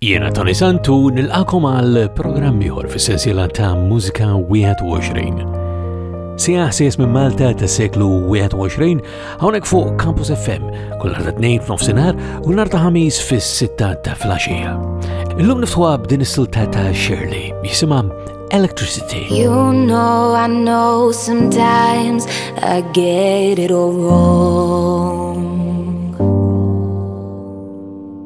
Jiena Tony Santu nilqakom għal programm ieħor fis-sensiela ta' Mużika 21. Sija ħsies minn Malta ta' seklu 21 hawnhekk fuq Campus FM kull ħadd tnejn f'nofsinhar u nhar ta' ħamis fis-sitta ta' flaxija. Illum niftħuha b'din is-silta ta' Shirley jisimha Electricity. You know I know sometimes I get it all wrong.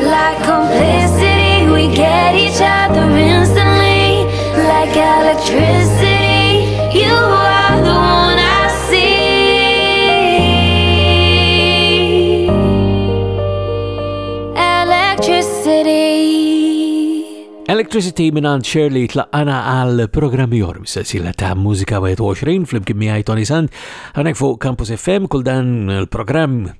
Like complicity, we get each other instantly, like electricity. Electricity minant Shirley tlaqqana għal programmi jorm sessila ta' mużika 21 fl-imkien miħaj Tony Sand għanek fuq Campus FM kull dan il-programm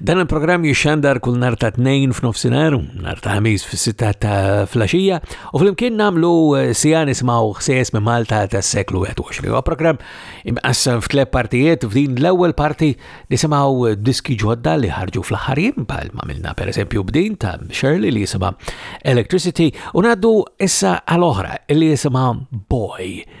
Dan il-programm jixxandar kull nar ta' tnejn f'nofsinhar, nar ta' ħamis fis-sitta ta' flaxija, u flimkien nagħmlu eh, sija nisimgħu ħsies minn Malta tas-seklu 21. Huwa programm imqassam f'tleb partijiet f'din l-ewwel parti nisimgħu eh, diski ġodda li ħarġu fl-aħħar jiem bħal ma milna pereżempju b'din ta' Shirley li jisimha Electricity u ngħaddu issa għal oħra li jisimha Boy.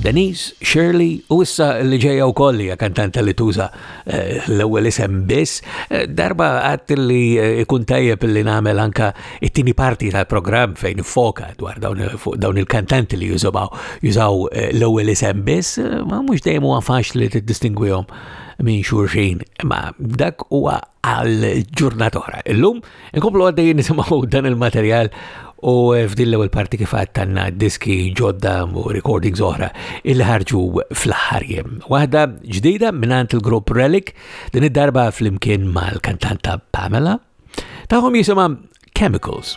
Denise, Shirley u issa li ġejja wkoll hija kantanta li tuża l-ewwel isem biss. Darba għadt li ikun tajjeb li nagħmel anka it-tieni parti tal-programm fejn foka dwar dawn il-kantanti li jużaw jużaw l-ewwel isem biss, ma mhux dejjem huwa faċli li tiddistingwihom minn xulxin, ma dak huwa għal ġurnata oħra. Illum Inkomplu għaddejjin nisimaw dan il-materjal u eh, f'din l-ewwel parti kif għattanna diski ġodda u recordings oħra il ħarġu fl-aħħar jem. Waħda ġdida minant il-grupp Relic din id-darba fl-imkien mal-kantanta Pamela. Taħom jisimha Chemicals.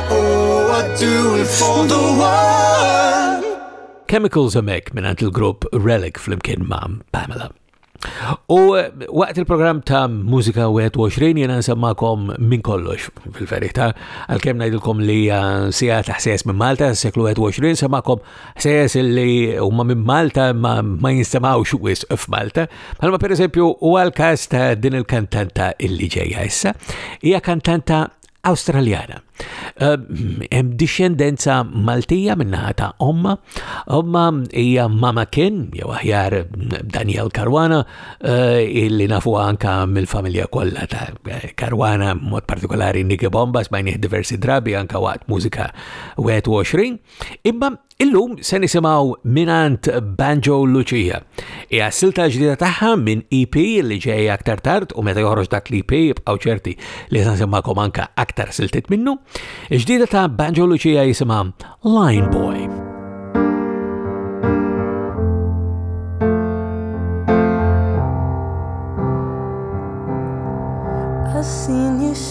Chemicals Amek minn il-grupp Relic fl-imkien ma' Pamela. U eh, waqt il-programm ta' Musika 21 jena nsemmakom minn kollox fil-verita, għal-kem najdilkom li eh, sija ta' ħsejjes minn Malta, s-seklu 21, semmakom ħsejjes li huma minn Malta ma, ma jinstemawx wis f'Malta. Għalma per eżempju, u għal-kas ta' din il-kantanta illi ġeja issa, hija kantanta Awstraljana. Hemm eh, dixxendenza Maltija minnaħa ta' omma. Omma hija Mama Kin, jew aħjar Daniel Karwana, eh, illi nafu anka mill-familja kollha ta' Karwana, mod partikolari Nike Bombas, bajnih diversi drabi anka waqt mużika 21. Imma Illum se nisimgħu minant Banjo Lucia. Hija silta ġdida tagħha minn EP li ġej aktar tard u meta joħroġ dak l-EP jibqgħu ċerti li se nsemmakom anke aktar siltiet minnu. Ġdida ta' Banjo Lucia jisimha Line Boy. I've seen you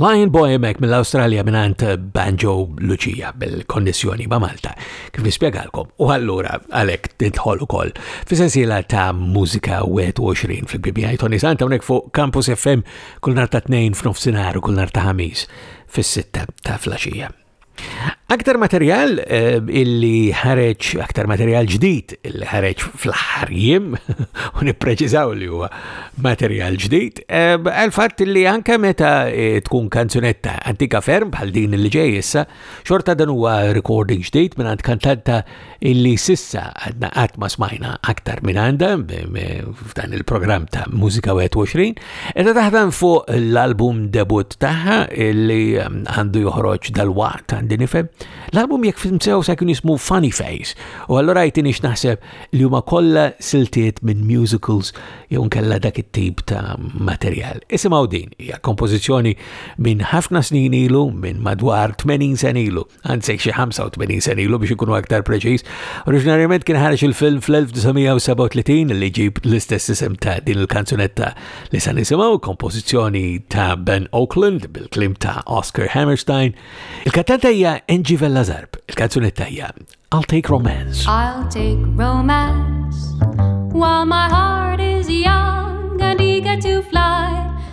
Lion Boy mek mill-Awstralja minant Banjo Lucia bil-konnessjoni ma' Malta, kif nispjegalkom, u allura għalek tidħol ukoll fi sensiela ta' mużika 21 fil-bibijaj Tony Santa unek fuq Campus FM kull nar ta' 2 f'nofsinhar u kull nar ta' ħamis fis-sitta ta' flaxija. Aktar materjal eh, illi ħareġ, aktar materjal ġdid illi ħareġ fl-aħħar jiem, u nippreċiżaw li huwa materjal ġdid, eh, għal-fatt illi anke meta eh, tkun kanzunetta antika ferm bħal din li ġej issa, xorta dan huwa recording ġdid minn għand kantanta illi sissa għadna qatt ma smajna aktar minn għanda f'dan il-programm ta' Mużika 21, edha taħdan fuq l-album debut tagħha illi um, għandu joħroġ dal-waqt għandi nifhem. L-album jekk fimsew se kien jismu Funny Face u allura jtini naħseb li huma kollha siltiet minn musicals jew nkella dak it-tip ta' materjal. Isimgħu din hija kompożizzjoni minn ħafna snin ilu, minn madwar 80 sen ilu. għanzek xie 85 sen ilu biex ikunu aktar preċiż. Oriġinarjament kien ħarġ il-film fl-1937 li ġib l-istess isem ta' din il-kanzunetta li sa' nisimaw kompożizzjoni ta' Ben Oakland bil-klim ta' Oscar Hammerstein. Il-kantanta hija Angie Vella Zarb, il-kanzunetta hija I'll take romance. I'll take romance while my heart is young and eager to fly.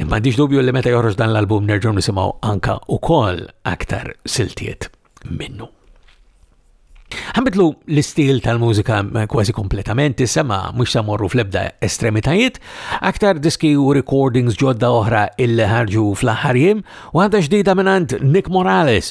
M'għandix dubju li meta joħroġ dan l-album nerġgħu nisimgħu anka ukoll aktar siltiet minnu. Għambitlu l-istil tal-mużika kważi kompletament, sema mux samorru fl-ebda estremitajiet, aktar diski u recordings ġodda oħra il-ħarġu fl-ħarjim, u għadda ġdida minant Nick Morales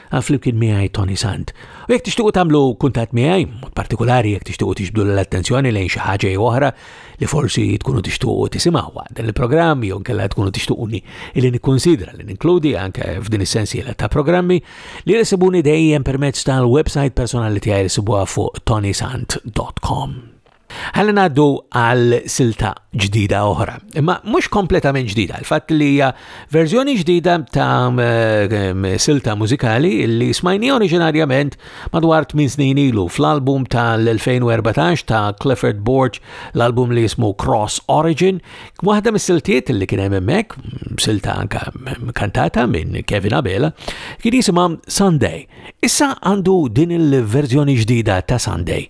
Għal flimkien miegħi Tony Sant. U jekk tixtiequ tagħmlu kuntatt miegħi, mod partikolari jekk tixtiequ tixbdu l-attenzjoni lejn xi ħaġa jew oħra li forsi tkunu tixtiequ tisimgħu waqt dan il-programm jew kellha tkunu tixtuquni li nikkunsidra li ninkludi anke f'din is-sensiela ta' programmi li jsibuni dejjem permezz tal-website personali tiegħi li sibuha fuq tonysant.com. Ħalli ngħaddu għal silta ġdida oħra, imma mhux kompletament ġdida, il-fatt li hija verżjoni ġdida ta' ehm, silta mużikali li smajni oriġinarjament madwar 8 snin ilu fl-album tal-2014 ta' Clifford Borg, l-album li jismu Cross Origin, waħda mis-siltiet li kien hemm hemmhekk, silta anka kantata minn Kevin Abela, kien jisimha Sunday. Issa għandu din il-verżjoni ġdida ta' Sunday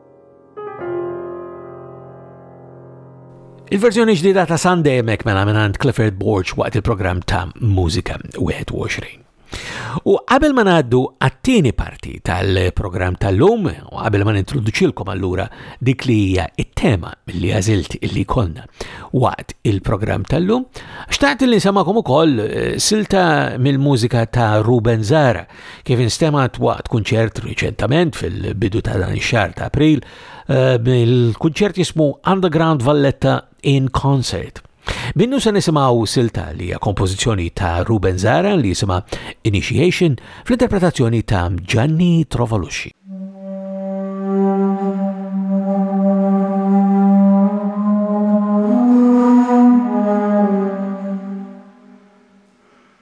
Il-verżjoni ġdida ta' Sunday mek mela minn Clifford Borch waqt il-programm ta' Mużika 21. U qabel ma ngħaddu għat-tieni parti tal-programm tal-lum, u qabel ma nintroduċilkom allura dik li hija it-tema li għażilt illi konna waqt il-programm tal-lum, xtaqt li nsamakom ukoll eh, silta mill-mużika ta' Ruben Zara Kif instemat waqt kunċert riċentament fil-bidu ta' dan ix-xahar ta' April, eh, il-kunċert jismu Underground Valletta in Concert. Minnu se nisimaw silta li hija kompożizzjoni ta' Ruben Zara li jisima Initiation fl-interpretazzjoni ta' Gianni Trovaluxi.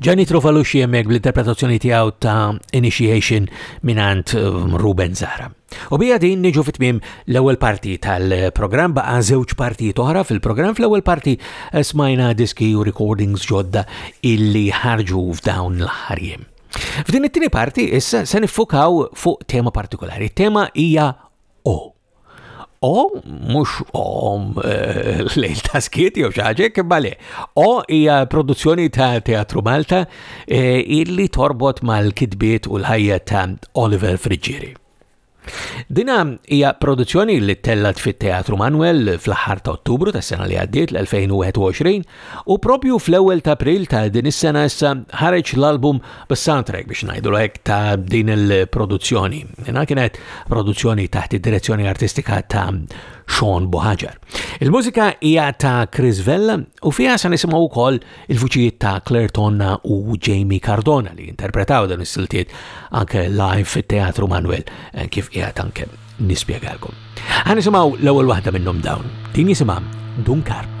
Gianni Trofaluxi jemmek bl-interpretazzjoni tiegħu ta' Initiation minant um, Ruben Zara. U bija din niġu fit-tmim l-ewwel parti tal-programm baqa' żewġ partijiet oħra fil-programm fl-ewwel parti eh, smajna diski u recordings ġodda illi ħarġu f'dawn l-ħarjem. F'din it-tieni parti issa se nifukaw fuq tema partikolari. Tema hija O. O, mux o eh, lejl ta' skiet jew xaġe, kimma le. O hija produzzjoni ta' Teatru Malta eh, illi torbot mal-kidbiet u l-ħajja ta' Oliver Friġġieri. Dina hija produzzjoni li tellat fit-Teatru Manuel fl-aħħar ta' Ottubru tas-sena li għaddiet l-2021 U propju fl-ewwel ta' April ta' din is-sena issa ħareġ l-album bis-soundtrack biex ngħidulu hekk ta' din il-produzzjoni. Inha kienet produzzjoni taħt id-direzzjoni artistika ta' Sean Buhaġar. Il-mużika hija ta' Chris Vella u fiha se nisimgħu wkoll il-vuċijiet ta' Claire Tonna u Jamie Cardona li interpretaw dan is-siltiet anke live fit-Teatru Manuel eh, kif qiegħed anke Nispjegalkom. Ħa nisimgħu l-ewwel waħda minnhom dawn. Din jisimha Dunkar.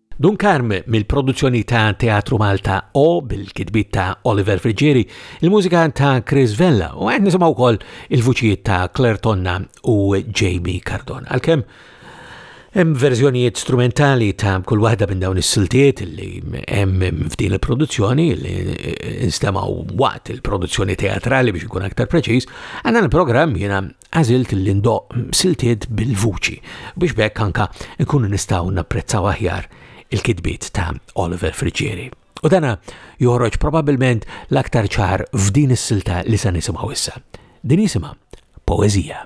Dun Karm mill-produzzjoni ta' Teatru Malta O bil-kitbiet ta' Oliver Friggieri, il-mużika ta' Chris Vella u qed nisimgħu wkoll il-vuċijiet ta' Claire Tonna u Jamie Cardon. Għalkemm hemm verżjonijiet strumentali ta' kull waħda minn dawn is-siltiet li hemm f'din il-produzzjoni li instemgħu waqt il-produzzjoni teatrali biex ikun aktar preċiż, għandna l-programm jiena għażilt li ndoq siltiet bil-vuċi biex bekk anka nkunu nistgħu napprezzaw aħjar il-kitbiet ta' Oliver Friġġieri. U dana joħroġ probabbilment l-aktar ċar f'din is-silta li se nisimgħu issa. Din jisimha poeżija.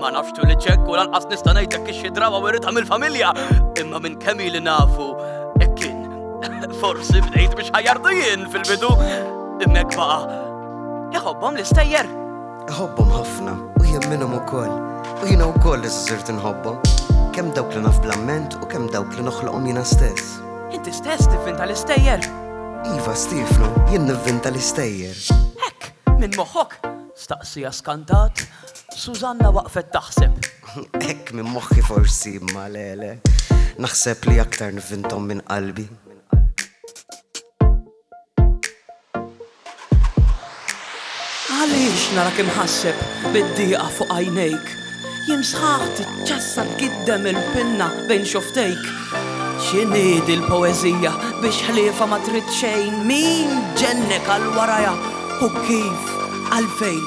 Ma nafx tu li ċekku lanqas nista' ngħidlek ix xi drawa wiritha mill-familja, imma minn kemm li nafu ekkin. Forsi bdejt biex ħajardu jien fil-bidu, immek baqa. Iħobbhom l-istejjer. Iħobbhom ħafna u jien minnhom ukoll. U jiena wkoll li sirt inħobbhom. Kemm dawk li naf blamment u kemm dawk li noħloqhom jiena stess. Inti stess tivvinta l-istejjer. Iva, Stefnu, jien nivvinta l-istejjer. Hekk, minn moħħok, staqsija skantat. Susanna waqfet taħseb. Hekk minn moħħi forsi imma le le. Naħseb li aktar nivvinthom minn qalbi. Għaliex narak imħasseb bid-dieqa fuq għajnejk? Jiem sħaħ tiċċassad giddem il-pinna bejn xoftejk. X'inhi dil-poeżija biex ħliefa ma trid xejn min ġennek għal warajha u kif għalfejn.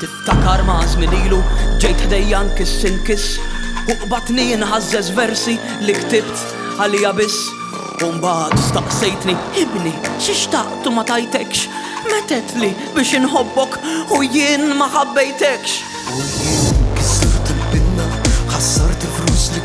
Tiftakar ma' żmien ilu ġejt ħdejja nkiss inkiss U qbadtni inħażżeż versi li ktibt għalija biss U mbagħad staqsejtni, Ibni, xi xtaqt u ma tajtekx? Metedtli biex inħobbok u jien ma ħabbejtekx! U jien kissirt il-pinna, ħassart il-flus li.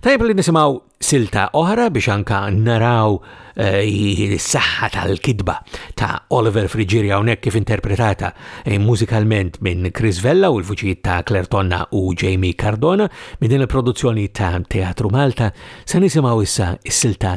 Tajb li nisimaw silta oħra biex anka naraw eh, s-saħħa tal-kidba ta' Oliver Frigiri hawnhekk kif interpretata eh, mużikalment minn Chris Vella u l-vuċijiet ta' Claire Tonna u Jamie Cardona minn din il-produzzjoni ta' Teatru Malta se nisimgħu issa s-silta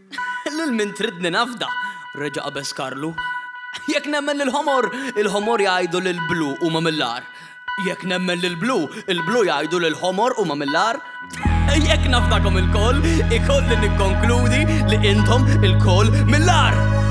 Lil min tridni nafda? reġa' qabeż Karlu. Jekk nemmen lill-ħomor, il-ħomor jgħidu li l-blu huma mill-agħar. Jekk nemmen lill-blu, il-blu jgħidu li l-ħomor huma mill-agħar. Jekk nafdakom ilkoll, ikolli nikkonkludi li intom ilkoll mill-agħar!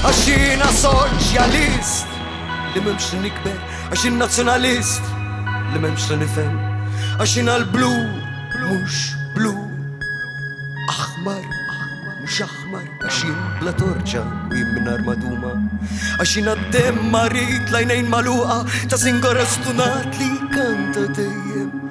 Għax jiena soċjalist li m'hemmx li nikber, għax jien nazzjonalist li m'hemmx li nifhem, għax jiena l-blu mhux blu, aħmar mhux aħmar, għax jien bla torċa u jien minn armaduma, għax jiena d-dem marit lajnejn maluqa ta' singorestunat li kanta dejjem.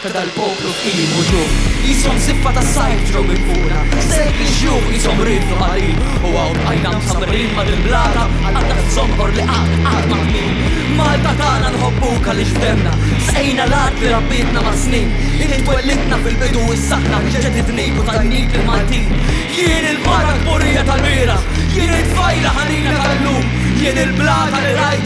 ta' dal-poplu f'ħin imutlu Qishom żiffa tas-sajf ġew minn fuqna Sejf li xjuħ qishom riedu ħarin U hawn bqajna msabrin ma' dil-blata Għandha f'zonqor li qatt, qatt ma tmir Malta tagħna nħobbuk għaliex f'demna Sqejna l-art li rabbietna mas-snin Int twellidtna fil-bidu u s-saħħa Ġedidnik u tajnik lill-Maltin Jien il-mara kburija tal-bieraħ Jien it-tfajla ħanina tal-lum Jien il-blata li rajt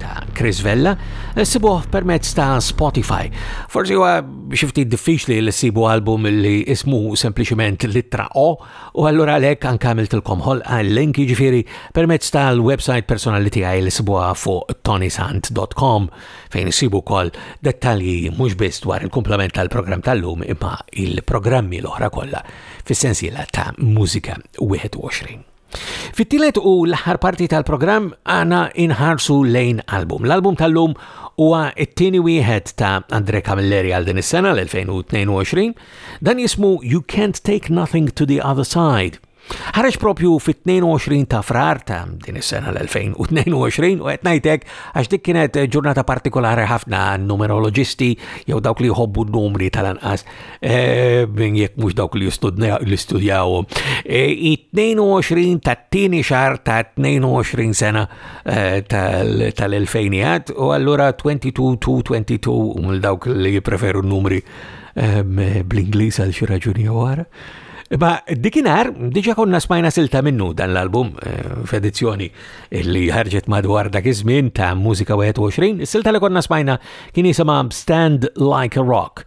ta' Chris Vella, sibuh permezz ta' Spotify. Forsi huwa xi ftit diffiċli li ssibu album li ismu sempliċiment Litra O, u allura għalhekk anke għamiltilkom ħolqa l-link jiġifieri permezz tal-website personali tiegħi li sibuha fuq tonisant.com fejn issibu wkoll dettalji mhux biss dwar il-kumplament tal-programm tal-lum imma il-programmi l-oħra kollha fis-sensiela ta' Mużika 21. Fit-tielet u l-aħħar parti tal-programm għana inħarsu lejn album. L-album tal-lum huwa t-tieni wieħed ta' Andre Camilleri għal din is-sena l-2022. Dan jismu You Can't Take Nothing to the Other Side. Ħareġ propju fit-22 ta' frar ta' din is-sena l-2022 u qed ngħidlek għax dik kienet ġurnata partikolari ħafna numeroloġisti jew dawk li jħobbu n-numri tal-anqas Eh, jekk mhux dawk li jistudjaw. 22 eh, ta' tieni xahar ta' 22 sena eh, tal-2000 u allura 22 to 22 mill dawk li jippreferu numri bl-Ingliż għal xi raġuni wara. Ma dikinar, diġa konna smajna silta minnu dan l-album f'edizzjoni li ħarġet madwar dak iż-żmien ta' Mużika 21, is-silta li konna smajna kien jisimha Stand Like a Rock.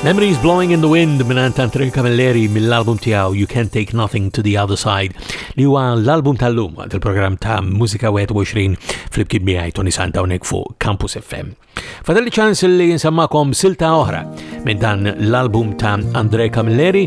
Memories Blowing in the Wind minn Antantril Camilleri mill-album tiegħu You Can't Take Nothing to the Other Side li huwa l-album tal-lum għad il-programm ta' Musika 21 fl-ibkien miegħi Tony Santa hawnhekk fuq Campus FM. Fadalli ċans li jinsammakom silta oħra minn dan l-album ta' Andre Camilleri,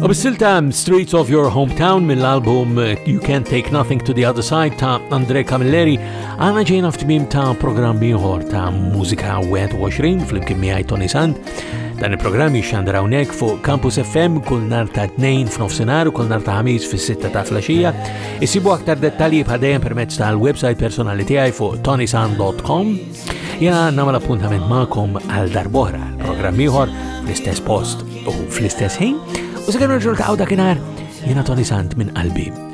U bis-silta Streets of Your Hometown mill-album uh, You Can't Take Nothing to the Other Side ta' Andre Camilleri għana ġejna f'tmim ta' programm ieħor ta' mużika 21 fl-imkien miegħi Tony Sand. Dan il-programm jixxandar hawnhekk fuq Campus FM kull nar ta' tnejn f'nofsinhar u kull nar ta' ħamis fis-sitta ta' flaxija. Isibu aktar dettalji bħadejjem permezz tal-website personali tiegħi fuq tonisan.com. Jena nagħmel appuntament magħkom għal darbohra l-programm ieħor fl-istess post u fl-istess ħin. U se nerġgħu ta' dakinhar jiena Tony Sant minn qalbi.